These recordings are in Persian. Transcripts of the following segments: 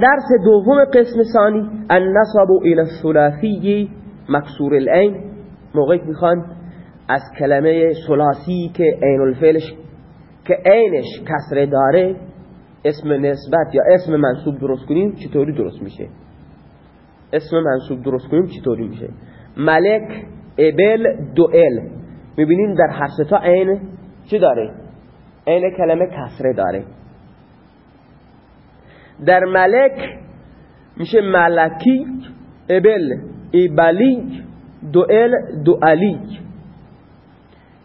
درس دوم قسم ثانی النصب الى الثلاثی مکسور العین. موقعی که می‌خوان از کلمه ثلاثی که عین الفعلش که عینش کسره داره اسم نسبت یا اسم منصوب درست کنیم چطوری درست میشه؟ اسم منصوب درست کنیم چطوری میشه؟ ملک ابل دوئل می‌بینیم در هر تا عین چی داره؟ عین کلمه کسره داره. در ملک میشه ملکی ابل ایبلی دوئل دوئلی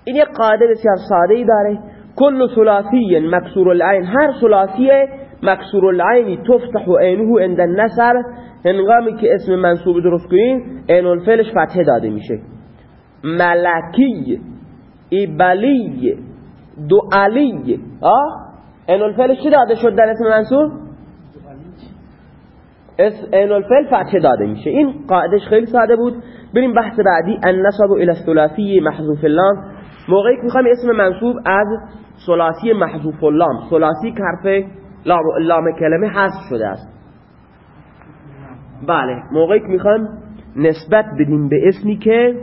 این یک قاعده بسیار ساده ای داره. کل ثلاثی مکسور العین. هر ثلاثی مکسور العینی تفتح عینه عند النصر. هنگامی که اسم منصوب درست کنیم عین الفعلش فتحه داده میشه. ملکی ایبلی دوعلی آه؟ عین الفعلش چی داده شد در اسم منصوب عین الفعل فتحه داده میشه. این قاعدش خیلی ساده بود. بریم بحث بعدی. النصب الى الثلاثی محذوف اللام. موقعی که می‌خوایم اسم منصوب از ثلاثی محذوف اللام. ثلاثی حرف لام کلمه حذف شده است. بله. موقعی که می‌خوایم نسبت بدیم به اسمی که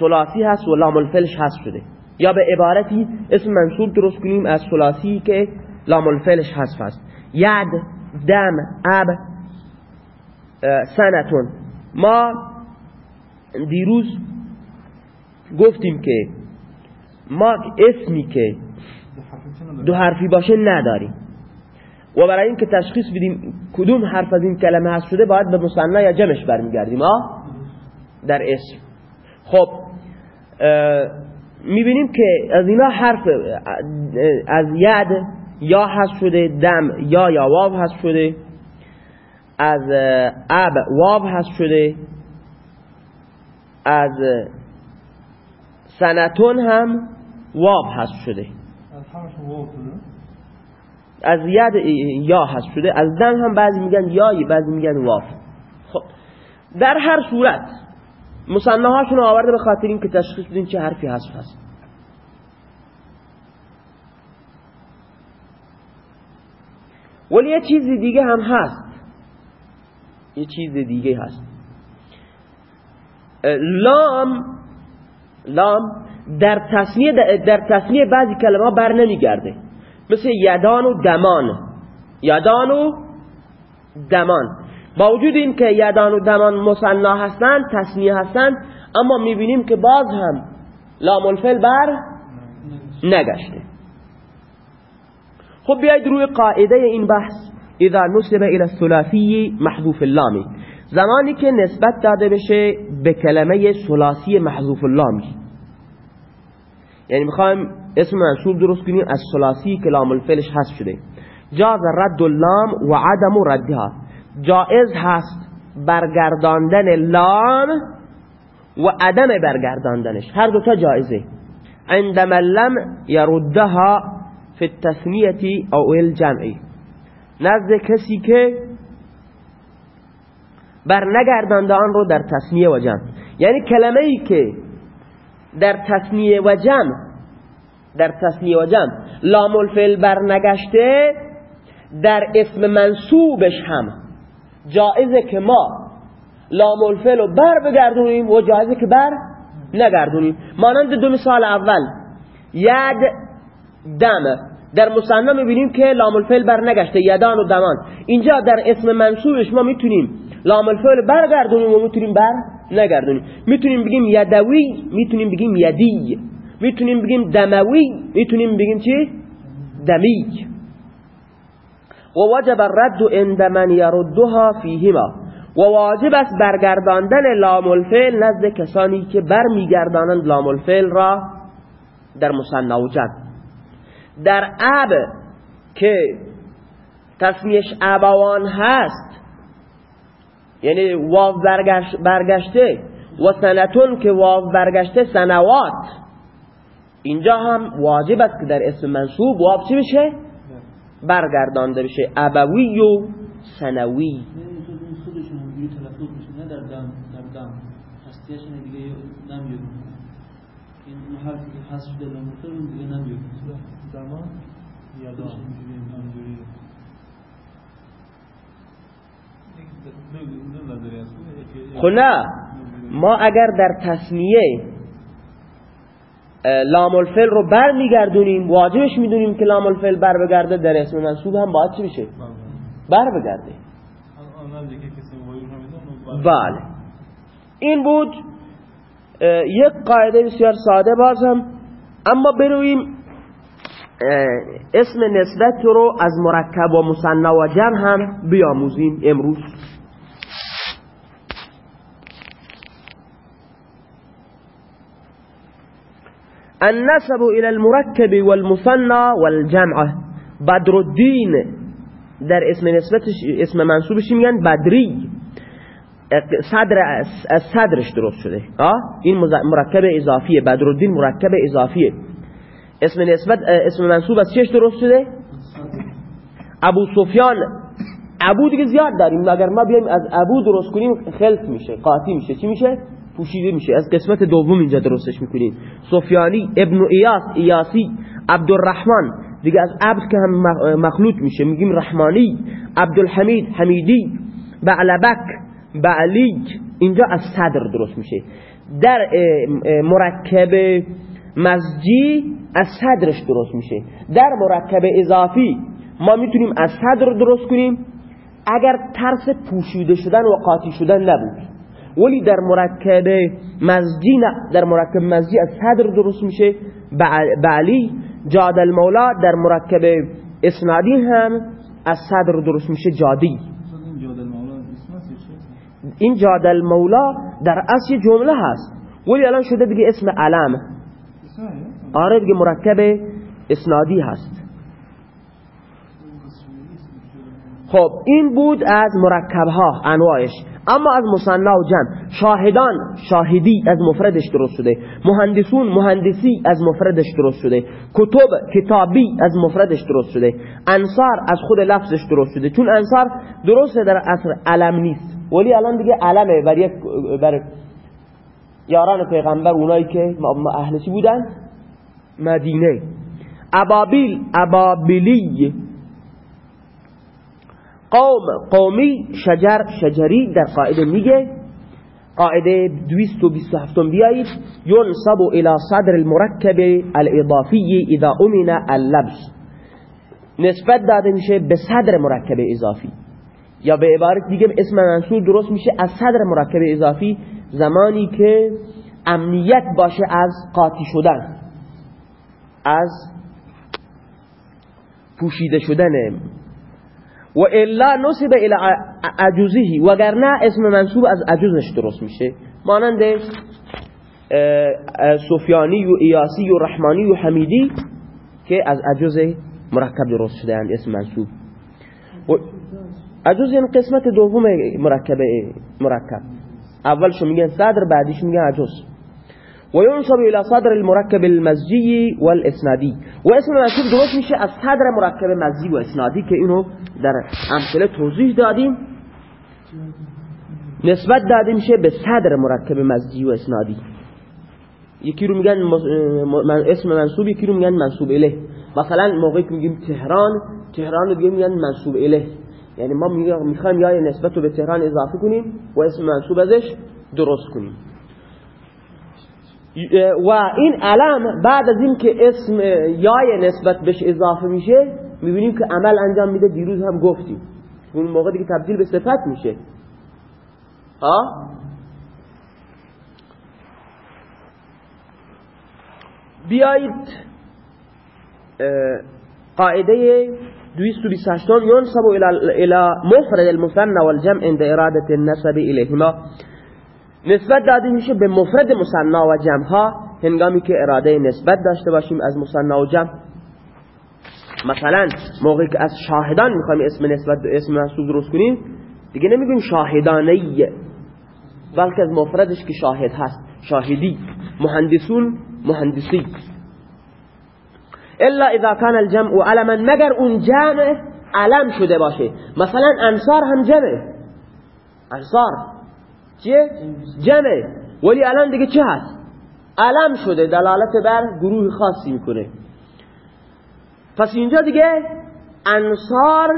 ثلاثی هست و لام الفعلش حذف شده. یا به عبارتی اسم منصوب درست کنیم از ثلاثی که لام الفعلش حذف است. ید دم اب سنتون. ما دیروز گفتیم که ما اسمی که دو حرفی باشه نداریم. و برای اینکه تشخیص بدیم کدوم حرف از این کلمه هست شده باید به مصنع یا جمعش برمیگردیم. در اسم. خب می‌بینیم که از اینا حرف از ید یا هست شده دم یا یا واو هست شده. از اب واو هست شده. از سنتون هم واب هست شده. از ید یا هست شده. از دم هم بعضی میگن یایی بعضی میگن واف. خب در هر صورت مصنه هاشون آورده به خاطر این که تشخیص بدین چه حرفی هست هست. ولی یه چیز دیگه هم هست. یه چیز دیگه هست. لام لام در تصنیه در تصنیه بعضی کلمه بر نمیگرده. مثل یدان و دمان. یدان و دمان. با وجود این که یدان و دمان مصنا هستند تصنیه هستند اما می‌بینیم که باز هم لام الفل بر نگشته. خب بیاید روی قاعده این بحث. اذا نسب الى الثلاثی محذوف اللامی زمانی که نسبت داده بشه به کلمه ثلاثی محذوف اللامی یعنی می‌خوایم اسم منصوب درست کنیم از ثلاثی که لام الفعلش هست شده. جاز رد اللام و عدم ردها. جائز هست برگرداندن لام و عدم برگرداندنش. هر دوتا جائزه. عندما لم يردها في التثنیه او الجمعی. نزد کسی که بر نگردانده آن رو در تصنیه و جمع. یعنی کلمه ای که در تصنیه و جمع در تصنیه و جمع. لام الفعل بر نگشته در اسم منصوبش هم. جائزه که ما لام الفعل رو بر بگردونیم و جائزه که بر نگردونیم. مانند دو مثال اول ید دم. در مصنع می‌بینیم که لام الفعل بر نگشته یدان و دمان. اینجا در اسم منصوبش ما می‌تونیم لام الفعل برگردونیم و می‌تونیم بر نگردونیم می‌تونیم بگیم یدوی می‌تونیم بگیم یدی. می‌تونیم بگیم دموی می‌تونیم بگیم چی؟ دمی. و واجب الرد عند من يردها فيهما و واجب است برگرداندن لام الفعل نزد کسانی که بر میگردانند لام الفعل را در مصنع و در اب که تصمیش ابوان هست یعنی واو برگشته و سنتون که واو برگشته سنوات اینجا هم واجب است که در اسم منصوب واو چی بشه؟ برگردانده بشه ابوی و سنوی دیگه زمان یا خب نه. ما اگر در تصمیه لام الفعل رو بر میگردونیم واجبش می‌دونیم که لام الفعل بر بگرده در اسم منصوب هم باید چی بشه بر بگرده بله. این بود یک قاعده بسیار ساده بازم. اما برویم اسم نسبت رو از مرکب و مصنع و جمع هم بیاموزیم امروز. النسب الى المركب والمثنى والجمع. بدر الدین در اسم نسبتش اسم منصوبش میگن؟ بدری. صدر از صدرش درست شده. این مرکب اضافیه بدرالدین مرکب اضافیه. اسم نسبت اسم منصوب از چش درست شده؟ ابو سفیان. ابو دیگه زیاد داریم. اگر ما بیایم از ابو درست کنیم خلط میشه قاطی میشه. چی میشه؟ پوشیده میشه. از قسمت دوم اینجا درستش می‌کنیم. سفیانی ابن ایاس ایاسی عبدالرحمن. دیگه از عبد که هم مخلوط میشه. میگیم رحمانی عبدالحمید حمیدی بعلبک بعلیج. اینجا از صدر درست میشه. در مرکب مزجی از صدرش درست میشه. در مرکب اضافی ما می‌تونیم از صدر درست کنیم. اگر ترس پوشیده شدن و قاطی شدن نبود. ولی در مرکب مزجی نه در مرکب مزجی از صدر درست میشه. بعلی جاد المولا در مرکب اسنادی هم از صدر درست میشه جادی. این جاد المولا در اصل جمله هست. ولی الان شده دیگه اسم علم. آره دیگه مرکب اسنادی هست. خب این بود از مرکب ها انواعش. اما از مصنع و جمع. شاهدان شاهدی از مفردش درست شده. مهندسون مهندسی از مفردش درست شده. کتب کتابی از مفردش درست شده. انصار از خود لفظش درست شده. چون انصار درسته در اصل علم نیست. ولی الان دیگه علمه. بر بر یاران پیغمبر اونایی که اهلشی بودن؟ مدینه. ابابیل ابابیلی. قوم قومی شجر شجری در قاعده میگه. قاعده 227 بیایید. ينصب الى صدر المرکب الاضافی اذا امن اللبس. نسبت داده میشه به صدر مرکب اضافی. یا به عبارت دیگه اسم منصور درست میشه از صدر مرکب اضافی زمانی که امنیت باشه از قاطی شدن. از پوشیده شدن. و الا نصب الى عجوزه وگرنه اسم منصوب از عجوزش درست میشه. مانند سفیانی و ایاسی و رحمانی و حمیدی که از عجوز مرکب درست شده اند اسم منصوب. و عجوز یعنی قسمت دوم مرکب مرکب. اولشو میگن صدر بعدیش میگن عجوز. وينصب الى صدر المركب المزجي والاسنادي واسم منصوب درست میشه از صدر مرکب مزجی و اسنادی که اینو در امثله توضیح دادیم. نسبت داده میشه به صدر مرکب مزجی و اسنادی. یکی رو میگن اسم منصوب یکی رو میگن منصوب اله. مثلا موقعی که میگیم تهران تهران رو میگن منصوب اله. یعنی ما می‌خوایم یا نسبت رو به تهران اضافه کنیم و اسم منصوب ازش درست کنیم. و این علم بعد از این که اسم یای نسبت بهش اضافه میشه می‌بینیم که عمل انجام میده دیروز هم گفتیم. اون موقع دیگه تبدیل به صفت میشه. آه؟ بیایید قاعده 228 ينصب الى مفرد المثنى والجمع عند اراده النسب اليهما نسبت داده میشه به مفرد مصنع و جمع ها هنگامی که اراده نسبت داشته باشیم از مصنع و جمع. مثلا موقعی که از شاهدان می‌خوایم اسم نسبت اسم منصوب درست کنیم دیگه نمیگیم شاهدانی بلکه از مفردش که شاهد هست. شاهدی مهندسون مهندسی. الا اذا كان الجمع علما مگر اون جمع علم شده باشه. مثلا انصار هم جمع. انصار. چیه؟ جمعه. ولی الان دیگه چه هست؟ علم شده دلالت بر گروه خاصی می‌کنه. پس اینجا دیگه انصار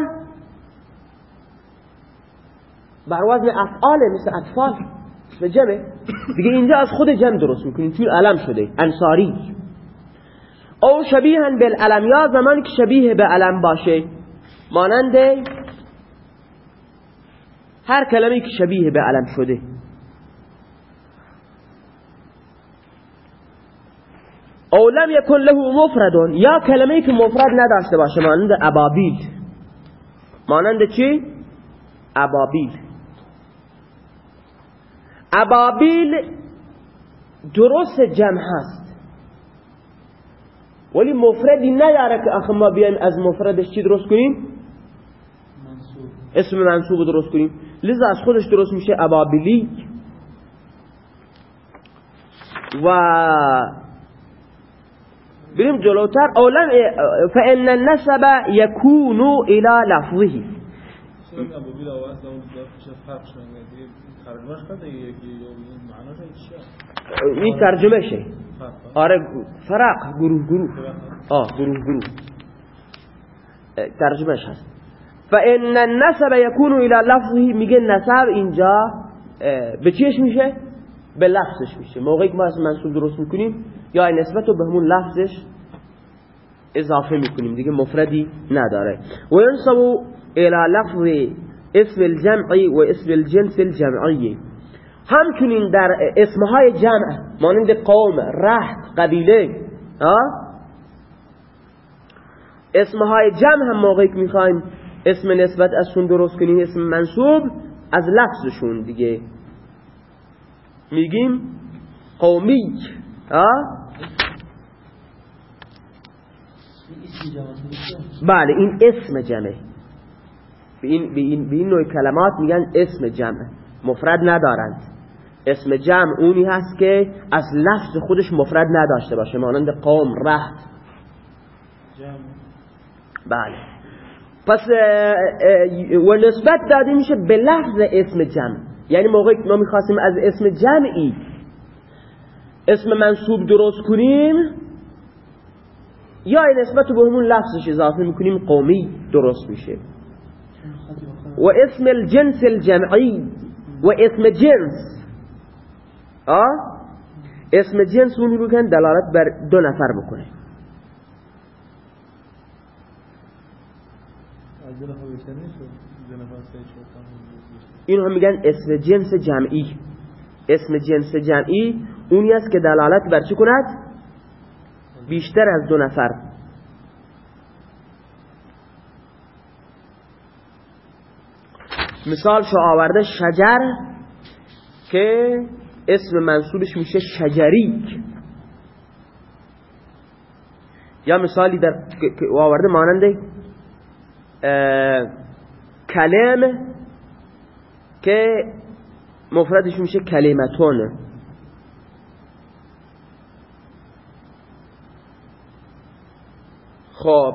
بر وزن افعاله مثل اطفال اسم جمعه دیگه اینجا از خود جمع درست می‌کنیم چون علم شده انصاری. او شبیهن بالعلم. یا زمانی که شبیه به علم باشه مانند هر کلمه که شبیه به علم شده. او لم یکن له مفرد یا کلمه که مفرد نداشته باشه مانند ابابیل. مانند چی؟ ابابیل. ابابیل درست جمع هست. ولی مفردی نداره که آخه ما بیایم از مفردش چی درست کنیم؟ منصوب. اسم منصوب درست کنیم. لذا از خودش درست میشه ابابیلی و بریم جلوتر. اولا فان النسب يكون الى لفظه. این ترجمه شه. آره فرق گروه گروه. آه گروه گروه. اه، ترجمهش هست. فان النسب يكون الى لفظه میگه نسب اینجا به چیش میشه؟ به لفظش میشه. موقعی که ما از منصوب درست می‌کنیم یا نسبت رو به لفظش اضافه می‌کنیم. دیگه مفردی نداره. و ینصب الى لفظ اسم الجمعی و اسم الجنس الجمعی. همچنین در اسمهای جمع مانند قوم رهت قبیله ها؟ اسمهای جمع هم موقعی که می‌خوایم اسم نسبت ازشون درست کنیم اسم منصوب از لفظشون دیگه. میگیم قومی بله این اسم جمعه. به این, به این, به این نوع کلمات میگن اسم جمع. مفرد ندارند. اسم جمع اونی هست که از لفظ خودش مفرد نداشته باشه مانند قوم رهت جمع. بله. پس و نسبت داده میشه به لفظ اسم جمع. یعنی موقعی ما می‌خواستیم از اسم جمعی اسم منصوب درست کنیم یا این نسبت به همون لفظش اضافه می‌کنیم قومی درست میشه. و اسم الجنس الجمعی و اسم جنس. آه؟ اسم جنس اونی رو دلالت بر دو نفر بکنه از دو نفر بیشتر نیست دو نفر سه چهار پنج بیشتر. این هم میگن اسم جنس جمعی. اسم جنس جمعی اونی است که دلالت بر چی کند؟ بیشتر از دو نفر. مثال شو آورده شجر که اسم منصوبش میشه شجریک. یا مثالی در آورده ماننده کلم که مفردش میشه کلمتون. خب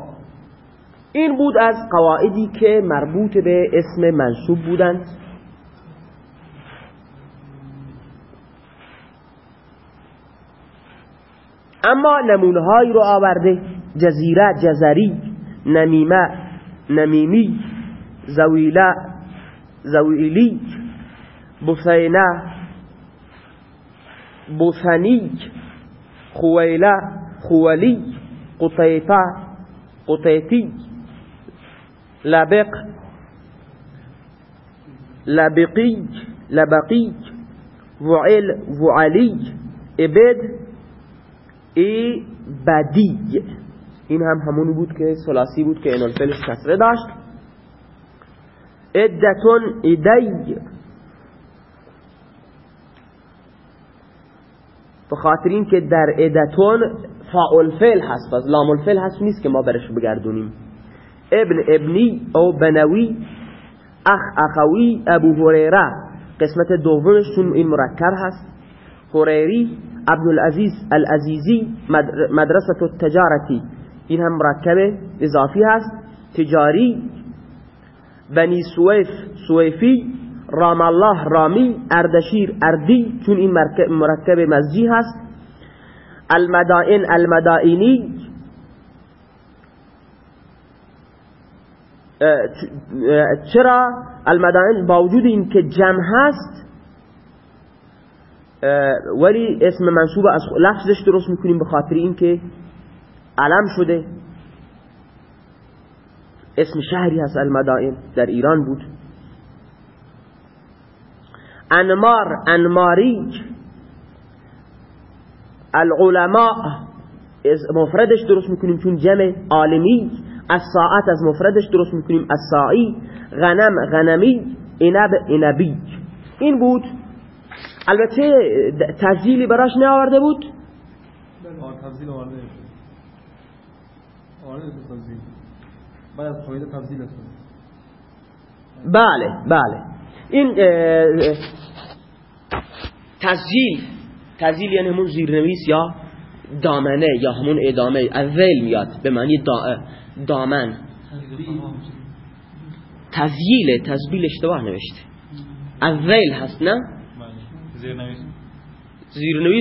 این بود از قواعدی که مربوط به اسم منصوب بودند. اما نمونه هایی رو آورده جزیره جزری نمیمه نمیمی زویله زویلی بثینه بثنی خویله خولی قطیفه قطیفی لبق لبقی لبقی وعل وعلی ابد ای بدی. این هم همونی بود که سلاسی بود که اینال فلش کسره داشت. ادتون ایدی. بخاطر این که در ادتون فاعل فعل هست. پس لام الفعل هست نیست که ما برش بگردونیم. ابن ابنی او بنوی اخ اخوی ابو هریره. قسمت دومش چون این مرکب هست. هریری عبدالعزیز العزیزی مدر- مدرسة التجارتی. این هم مرکب اضافی هست. تجاری بنی سویف سویفی رام الله رامی اردشیر اردی چون این مرکب, مزجی هست. المدائن المدائنی چرا؟ المدائن با وجود این که جمع هست ولی اسم منصوب از لفظش درست می‌کنیم به خاطر اینکه علم شده. اسم شهری هست المدائن در ایران بود. انمار انماریج العلماء مفردش درست می‌کنیم چون جمع عالمی از ساعت از مفردش درست می‌کنیم از ساعی غنم غنمی اینب اینبی این بود. البته تسجیلی براش آورده بود. آورده آورده تفضیل بعد از قاعده تفضیل بله بله. این تسجیل تسجیل یعنی همون زیرنویس یا دامنه یا همون ادامه اول میاد به معنی دا دامن. تزییل تزبیل اشتباه نوشته. اول هست نه؟ زیرنویس.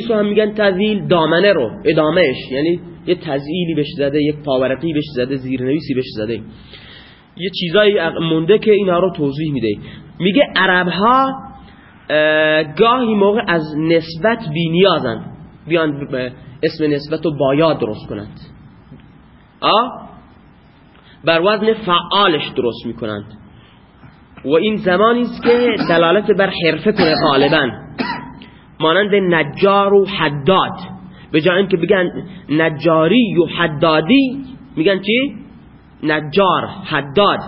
رو هم میگن تزییل دامنه رو ادامهش یعنی یه تزییلی بهش زده یک پاورقی بهش زده زیرنویسی بهش زده. یه چیزایی مونده که اینا رو توضیح میده. میگه عرب ها گاهی موقع از نسبت بی نیازن بیان اسم نسبت رو باید درست کنند. بر وزن فعالش درست می‌کنند. و این زمانی است که دلالت بر حرفه کنه غالبا. مانند نجار و حداد. به جای اینکه بگن نجاری و حدادی میگن چی؟ نجار حداد.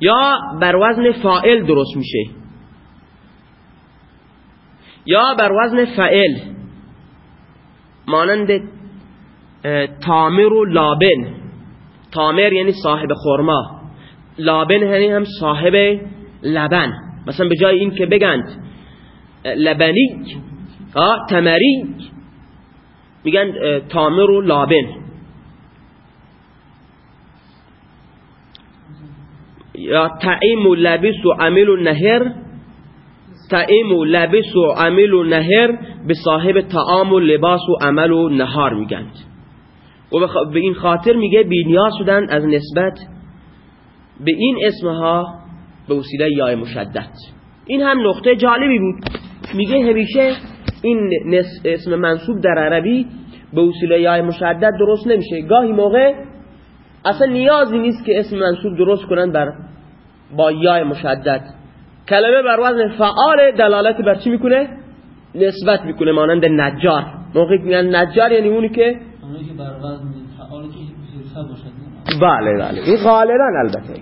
یا بر وزن فائل درست میشه. یا بر وزن فائل مانند تامر و لابن. تامر یعنی صاحب خورما لابن یعنی هم صاحب لبن. مثلا به جای این که بگند لبنی تمری میگن تامر و لابن. یا تعیم و لبس و عمل و نهر. تعیم و لبس و عمل و نهر به صاحب تعام و لباس و عمل و نهار میگند و به این خاطر میگه بینیاز شدن از نسبت به این اسمها به وسیله یای مشدد. این هم نقطه جالبی بود. میگه همیشه این اسم منصوب در عربی به وسیله یای مشدد درست نمیشه. گاهی موقع اصلا نیازی نیست که اسم منصوب درست کنن بر با یای مشدد. کلمه بر وزن فعال دلالت بر چی می‌کنه؟ نسبت می‌کنه مانند نجار. موقعی میگن نجار یعنی اونی که بله بله. این غالبا البته.